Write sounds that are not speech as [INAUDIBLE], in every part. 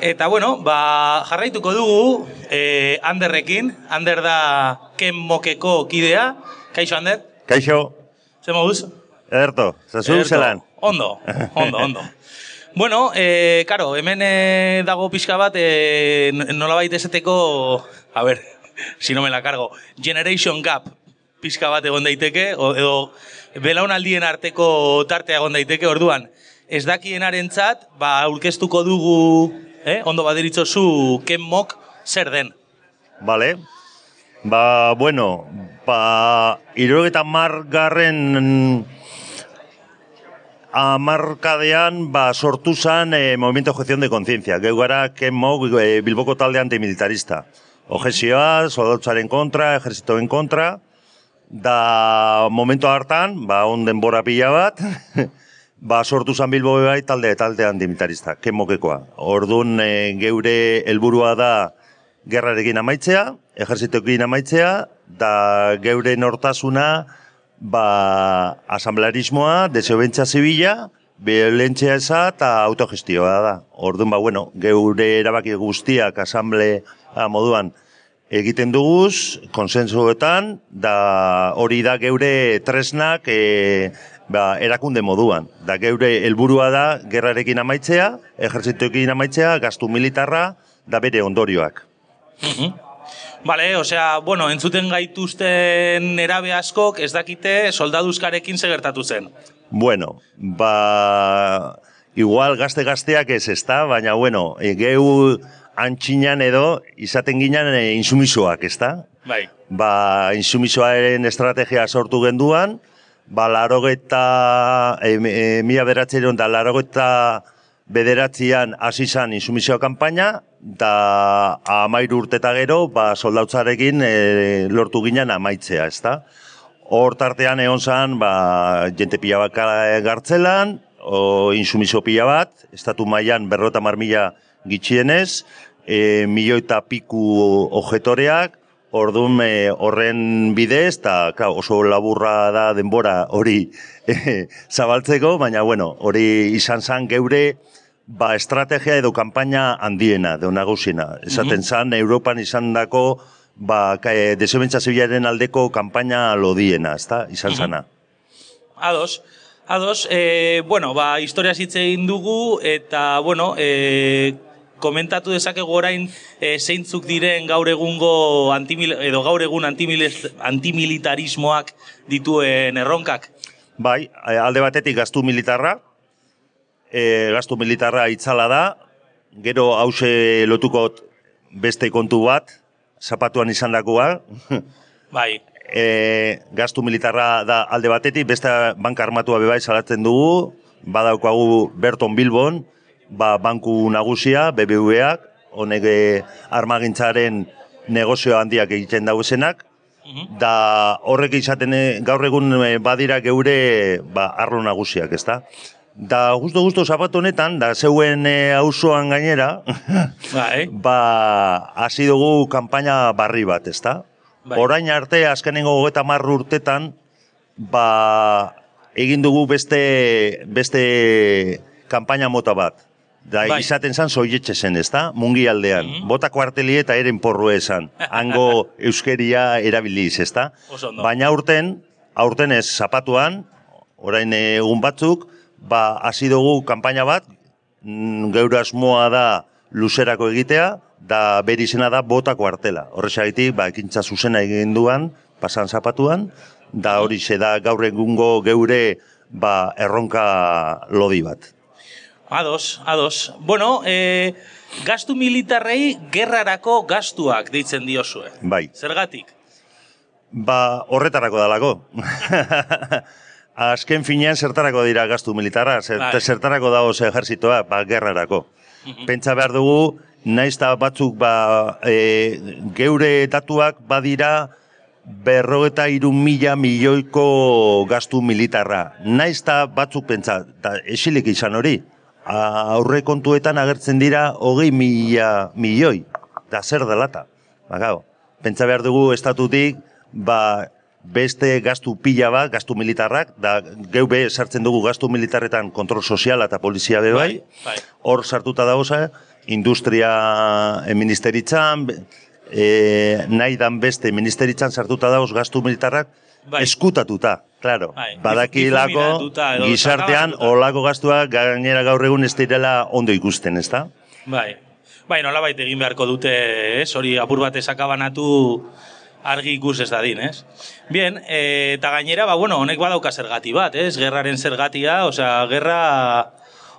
Eta bueno, ba, jarraituko dugu eh, Anderrekin. Ander da Ken Mokeko kidea. Kaixo, Ander? Kaixo, Zer moduz? ederto, zazu zelan. Ondo, ondo, ondo. [LAUGHS] bueno, eh, karo, hemen eh, dago pixka bat, eh, nolabait esateko, a ver, [LAUGHS] si no me la cargo, Generation Gap pixka bat egon daiteke, o, edo belaunaldien arteko tartea egon daiteke, orduan, ez dakienarentzat, ba, aurkeztuko dugu, eh, ondo badiritzozu, Ken Mok zer den. Vale. Ba, bueno, ba, irurogeta margarren amarkadean ba, sortu zan eh, Movimiento de Objeción de Conciencia, geu gara kemo eh, Bilboko talde antimilitarista. Ojesioa, soldatzaren kontra, ejerzitoen kontra, da momento hartan, ba, on denbora pila bat, [LAUGHS] ba, sortu zan Bilbo bai talde talde antimilitarista, kemokekoa. Orduan e, geure helburua da gerrarekin amaitzea, ejerzitoekin amaitzea, da geure nortasuna ba, asamblearismoa, desobentza zibila, violentzia eza eta autogestioa da. Orduan, ba, bueno, geure erabaki guztiak asamblea moduan egiten duguz, konsensuetan, da hori da geure tresnak e, ba, erakunde moduan. Da geure helburua da gerrarekin amaitzea, ejertzitoekin amaitzea, gastu militarra, da bere ondorioak. Vale, osea, bueno, entzuten gaituzten erabe askok ez dakite soldaduzkarekin segertatu zen. Bueno, ba, igual gazte-gazteak ez ezta, baina bueno, e, geu antxinan edo izaten ginen e, insumisoak, ezta? Bai. Ba, insumisoaren estrategia sortu genduan, ba, larogeta, e, e, mila beratzeron da larogeta bederatzean hasi zan insumisioa kanpaina, da amairu urteta gero, ba, soldautzarekin e, lortu ginen amaitzea, ezta? Hor tartean egon zan, ba, jente pila bat gartzelan, o insumisio pila bat, estatu mailan berrota marmila gitxienez, e, milioi eta piku ojetoreak, orduan e, horren bidez, eta klar, oso laburra da denbora hori [LAUGHS] e, zabaltzeko, baina bueno, hori izan zan geure ba, estrategia edo kanpaina handiena, edo nagusiena. Esaten zan, Europan izan dako, ba, ka- e, desobentza zibilaren aldeko kanpaina lodiena, ezta? Izan zana. Ados. Ados, e, bueno, ba, historia hitz egin dugu, eta, bueno, e, komentatu dezakegu orain e, zeintzuk diren gaur egungo antimil, edo gaur egun antimil- antimilitarismoak dituen erronkak. Bai, e, alde batetik gastu militarra, e, gastu militarra itzala da, gero hause lotuko beste kontu bat, zapatuan izan dakoa, [LAUGHS] Bai, e, gastu militarra da alde batetik, beste banka armatua bebai salatzen dugu, badaukagu Berton Bilbon, ba, banku nagusia, BBVak, honek e, armagintzaren negozio handiak egiten dauzenak, da horrek izaten e, gaur egun e, badira geure ba, arlo nagusiak, ezta? Da justo justo zapatu honetan, da zeuen auzoan gainera, [LAUGHS] bai, ba, hasi dugu kanpaina barri bat, ezta? Bai. Orain arte, azkenengo gogeta marru urtetan, ba, egin dugu beste, beste kanpaina mota bat. Da, Bai. izaten zan soietxe zen, ezta? Mungi aldean. Bota kuarteli eta eren porru esan. Hango [LAUGHS] euskeria erabiliz, ezta? Oso ondo. Baina aurten, aurten ez zapatuan, orain egun batzuk, ba, hasi dugu kanpaina bat, mm, geure asmoa da luzerako egitea, da bere izena da bota kuartela. Horrexagitik, ba, ekintza zuzena egin duan, pasan zapatuan, da hori da gaur egungo geure ba, erronka lodi bat. Ados, ados. Bueno, e, gastu militarrei gerrarako gastuak deitzen diozue. Bai. Zergatik? Ba, horretarako dalako. [LAUGHS] Azken finean zertarako dira gastu militarra, zer, Bai. zertarako dago ejerzitoa, ba, gerrarako. Pentsa behar dugu, naiz batzuk ba, e, geure datuak badira berrogeta iru mila milioiko gastu militarra. Naiz batzuk pentsa, eta esilik izan hori, aurre kontuetan agertzen dira hogei mila milioi, da zer delata. Ba, gau, pentsa behar dugu estatutik, ba, beste gastu pila bat, gastu militarrak, da geu be sartzen dugu gastu militarretan kontrol soziala eta polizia be bai, bai. hor sartuta dagoza, industria eh, ministeritzan, e, nahi dan beste ministeritzan sartuta dauz gastu militarrak Bai. eskutatuta, claro. Bai, Badakilako gizartean olako gastuak gainera gaur egun ez direla ondo ikusten, ezta? Bai. Bai, nolabait egin beharko dute, ez? Hori apur bat esakabanatu argi ikus ez dadin, ez? Bien, e, eta gainera, ba, bueno, honek badauka zergati bat, ez? Gerraren zergatia, osea, gerra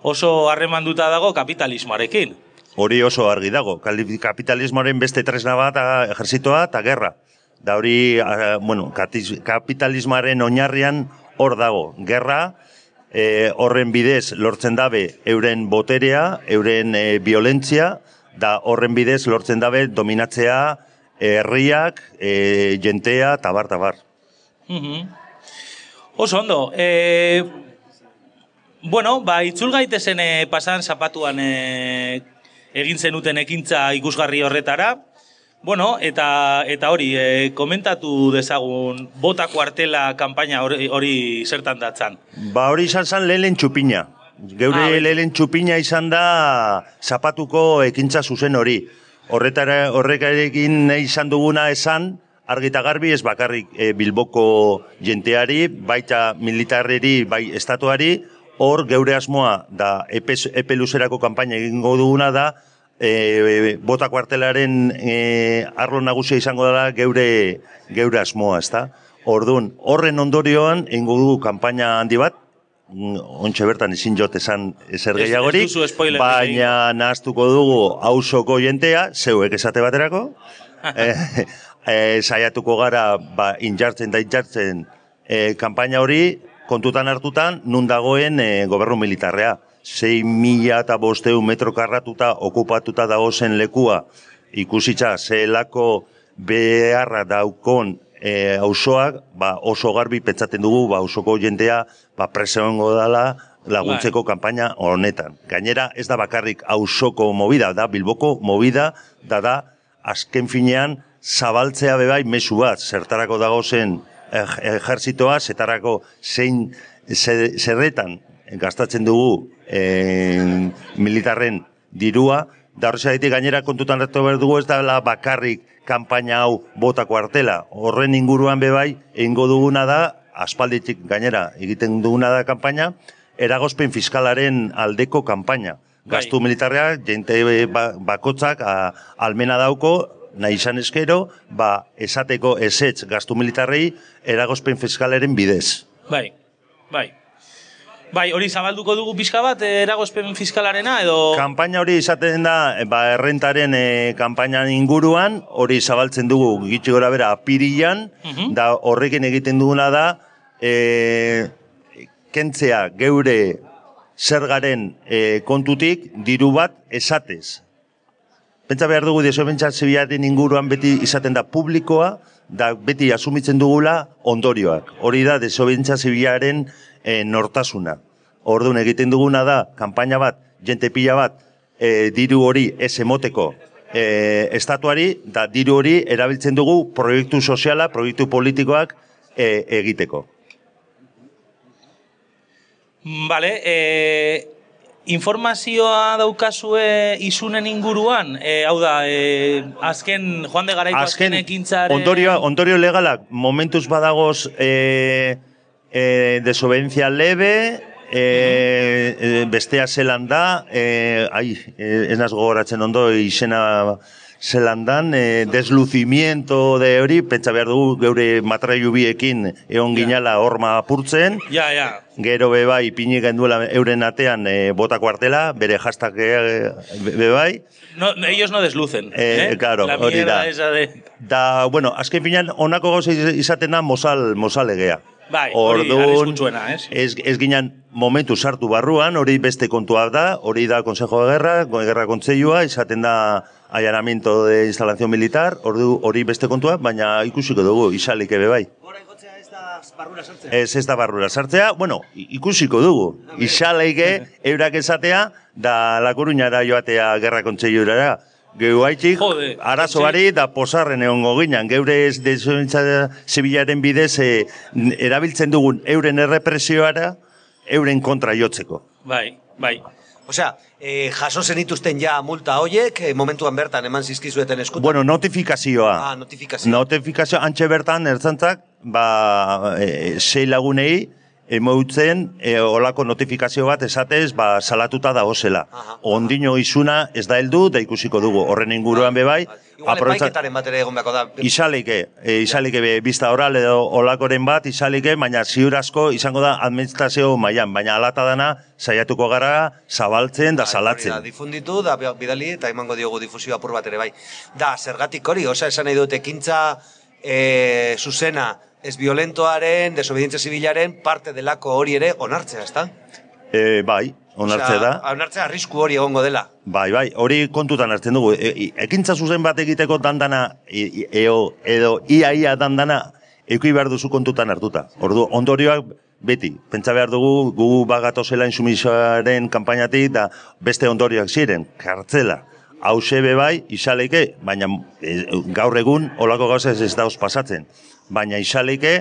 oso harremanduta dago kapitalismoarekin. Hori oso argi dago. Kapitalismoaren beste tresna bat, ejerzitoa eta gerra. Da hori, a, bueno, kapitalismoaren oinarrian hor dago. Gerra, e, horren bidez lortzen dabe euren boterea, euren e, violentzia, da horren bidez lortzen dabe dominatzea herriak, e, jentea, tabar, tabar. Mhm. Oso ondo. E, bueno, ba, itzul gaitezen pasan zapatuan e, egin zenuten ekintza ikusgarri horretara. Bueno, eta eta hori, e, komentatu dezagun bota kuartela kanpaina hori, hori zertan datzan. Ba hori izan zen lehen txupina. Geure Ah, lehen txupina izan da zapatuko ekintza zuzen hori. Horretara horrekarekin nahi izan duguna esan, argita garbi ez bakarrik e, Bilboko jenteari, baita militarreri, bai estatuari, hor geure asmoa da epe, epe luzerako kanpaina egingo duguna da, e, bota kuartelaren e, arlo nagusia izango dela geure, geure asmoa, ezta? Orduan, horren ondorioan egingo dugu kanpaina handi bat, mm, ontxe bertan ezin jot esan ezer spoiler baina nahaztuko dugu hausoko jentea, zeuek esate baterako, [LAUGHS] eh, eh, saiatuko gara ba, injartzen da injartzen eh, kanpaina hori kontutan hartutan nun dagoen eh, gobernu militarrea. 6 mila eta bosteun metro karratuta okupatuta dagozen lekua. Ikusitza zelako beharra daukon e, auzoak, ba, oso garbi pentsaten dugu, ba, ausoko jentea, ba, preso egongo dela laguntzeko kanpaina honetan. Gainera, ez da bakarrik auzoko movida, da Bilboko movida, da da, azken finean, zabaltzea bebai mesu bat, zertarako dago zen ej- ejertzitoa, zetarako zein ze- zerretan gastatzen dugu eh, militarren dirua, da horrezagatik gainera kontutan hartu behar dugu ez dela bakarrik kanpaina hau botako artela. Horren inguruan bebai, egingo duguna da, aspalditik gainera egiten duguna da kanpaina, eragozpen fiskalaren aldeko kanpaina. Bai. Gastu militarra, jente ba, bakotzak a, almena dauko, nahi izan eskero, ba, esateko esetz gastu militarrei eragozpen fiskalaren bidez. Bai, bai. Bai, hori zabalduko dugu pixka bat, eh, eragozpen fiskalarena, edo... Kanpaina hori izaten da, e, ba, errentaren e, kanpainan inguruan, hori zabaltzen dugu gitxi gora bera apirilan, Mhm. da horrekin egiten duguna da, e, kentzea geure zergaren e, kontutik diru bat esatez. Pentsa behar dugu desobentza zibilaren inguruan beti izaten da publikoa, da beti asumitzen dugula ondorioak. Hori da desobentza zibilaren e, nortasuna. Orduan egiten duguna da, kanpaina bat, jente pila bat, e, diru hori ez emoteko e, estatuari, da diru hori erabiltzen dugu proiektu soziala, proiektu politikoak e, egiteko. Vale, e, informazioa daukazue isunen inguruan, e, hau da, e, azken, joan de garaiko azken, ekintzaren... ondorio, ondorio legalak momentuz badagoz e, e, desobedientzia lebe, e, e, bestea zelan da, e, ai, e, ez naz gogoratzen ondo izena zelan dan, e, desluzimiento de hori, pentsa behar dugu geure matraiu biekin egon ginala horma apurtzen, Ja, ja. Gero bebai ipini genduela euren atean e, botako artela, bere hashtag e, bebai. No, ellos no deslucen. Eh, claro, La hori da. esa de... Da, bueno, azken finean, honako gauza iz- izaten da mozal, mozalegea. Bai, hori arriskutsuena, ez? ez, ez ginen momentu sartu barruan, hori beste kontua da, hori da Consejo de Guerra, Guerra Kontseilua, izaten da allanamiento de instalación militar, ordu hori beste kontua, baina ikusiko dugu, isalik ebe bai. Oraingotzea ez da barrura sartzea. Ez ez da barrura sartzea, bueno, ikusiko dugu. Isaleike eurak esatea, da La Coruñara joatea Gerra Kontseilurara. Geu haitxik, Jode, arazo bari da posarren egongo ginen. Geure ez desobentza zibilaren bidez eh, n- erabiltzen dugun euren errepresioara, euren kontra jotzeko. Bai, bai. Osea, eh, jaso zenituzten ja multa hoiek, eh, momentuan bertan eman zizkizueten eskutan. Bueno, notifikazioa. Ah, notifikazio. Notifikazio, antxe bertan, ertzantzak, ba, e, sei lagunei, emoutzen e, olako notifikazio bat esatez, ba, salatuta da. Aha. Ondino izuna ez da heldu, da ikusiko dugu. Horren inguruan bebai, Igual aprobetza- epaiketaren egon beharko da. Isalike, e, isalike be, bizta oral edo olakoren bat, isalike, baina ziur asko izango da administrazio mailan, baina alata dana saiatuko gara zabaltzen da Bai, salatzen. Da, difunditu, da bidali, eta emango diogu difusio apur bat ere bai. Da, zergatik hori, osea, esan nahi dut, ekintza e, zuzena, ez violentoaren, desobedientzia zibilaren, parte delako hori ere onartzea, ezta? E, bai, onartze Osea, da. Onartzea arrisku hori egongo dela. Bai, bai, hori kontutan hartzen dugu. E, e- ekintza zuzen bat egiteko dandana, e, eo, edo ia-ia dandana, eki behar duzu kontutan hartuta. Ordu, ondorioak beti, pentsa behar dugu, gu bagatozela insumisoaren kanpainatik, da beste ondorioak ziren, kartzela. Hauze be bai, isaleike, baina e, gaur egun olako gauza ez dauz pasatzen. Baina isaleike,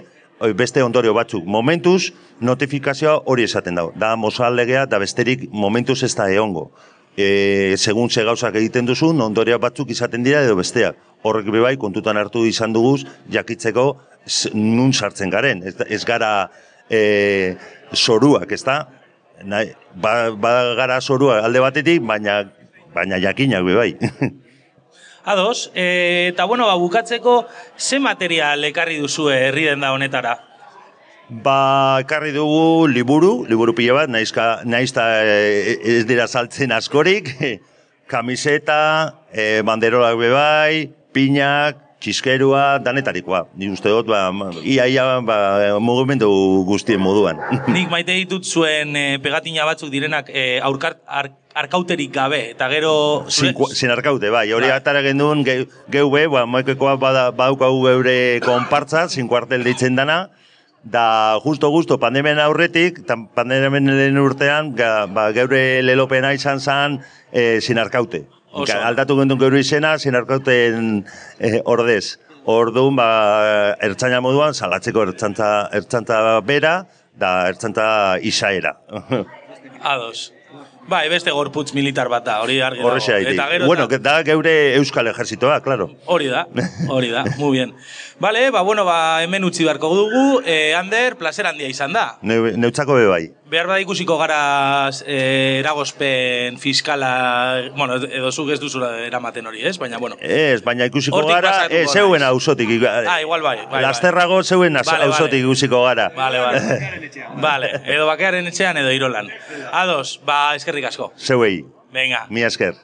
oi, beste ondorio batzuk. Momentuz, notifikazioa hori esaten dago. Da mozal legea, da besterik momentuz ez da eongo. E, segun ze gauzak egiten duzun, ondorio batzuk izaten dira edo besteak. Horrek be bai, kontutan hartu izan duguz, jakitzeko nun sartzen garen. Ez, ez gara e, soruak, ez da? Nahi, ba, ba gara soruak alde batetik, baina baina jakinak be bai. [LAUGHS] Ados, e, eta bueno, ba, bukatzeko, ze material ekarri duzu herri da honetara? Ba, ekarri dugu liburu, liburu pila bat, naizka, naizta e, ez dira saltzen askorik, [LAUGHS] kamiseta, e, banderolak bebai, pinak, txiskerua, danetarikoa. Ni uste dut, ba, ia, ia, ba, mugimendu guztien moduan. [LAUGHS] Nik maite ditut zuen e, pegatina batzuk direnak e, aurkar, ar, arkauterik gabe, eta gero... Sin, zure- sin arkaute, bai, hori Bai. atara gendun, ge, geu be, ba, moekekoa bada, badaukagu geure konpartza, sin kuartel deitzen dana, da justo justo pandemian aurretik, pandemian lehen urtean, ga, ba, geure lelopena izan zan e, sin arkaute. Oso. Aldatu gendun geure izena, sin arkauten e, ordez. Orduan, ba, ertzaina moduan, salatzeko ertzantza, ertzantza bera, da ertzantza izaera. Ados. Bai, beste gorputz militar bat da, hori argi haitik. Eta gero, Bueno, que da geure euskal ejerzitoa, claro. Hori da, hori da, muy bien. Vale, ba, bueno, ba, hemen utzi beharko dugu, eh, Ander, placer handia izan da. Ne, neutzako be bai. Behar bada ikusiko gara eh, eragozpen fiskala, bueno, edo zuk ez duzula eramaten hori, ez? Baina, bueno. Ez, baina ikusiko gara, pasatuko e, zeuen naiz. auzotik. Ah, igual bai, bai, bai. Lasterrago zeuen auzotik ikusiko gara. Vale, vale. [LAUGHS] vale, edo bakearen etxean edo irolan. Ados, ba, eskerrik asko. Zeuei, Venga. mi esker.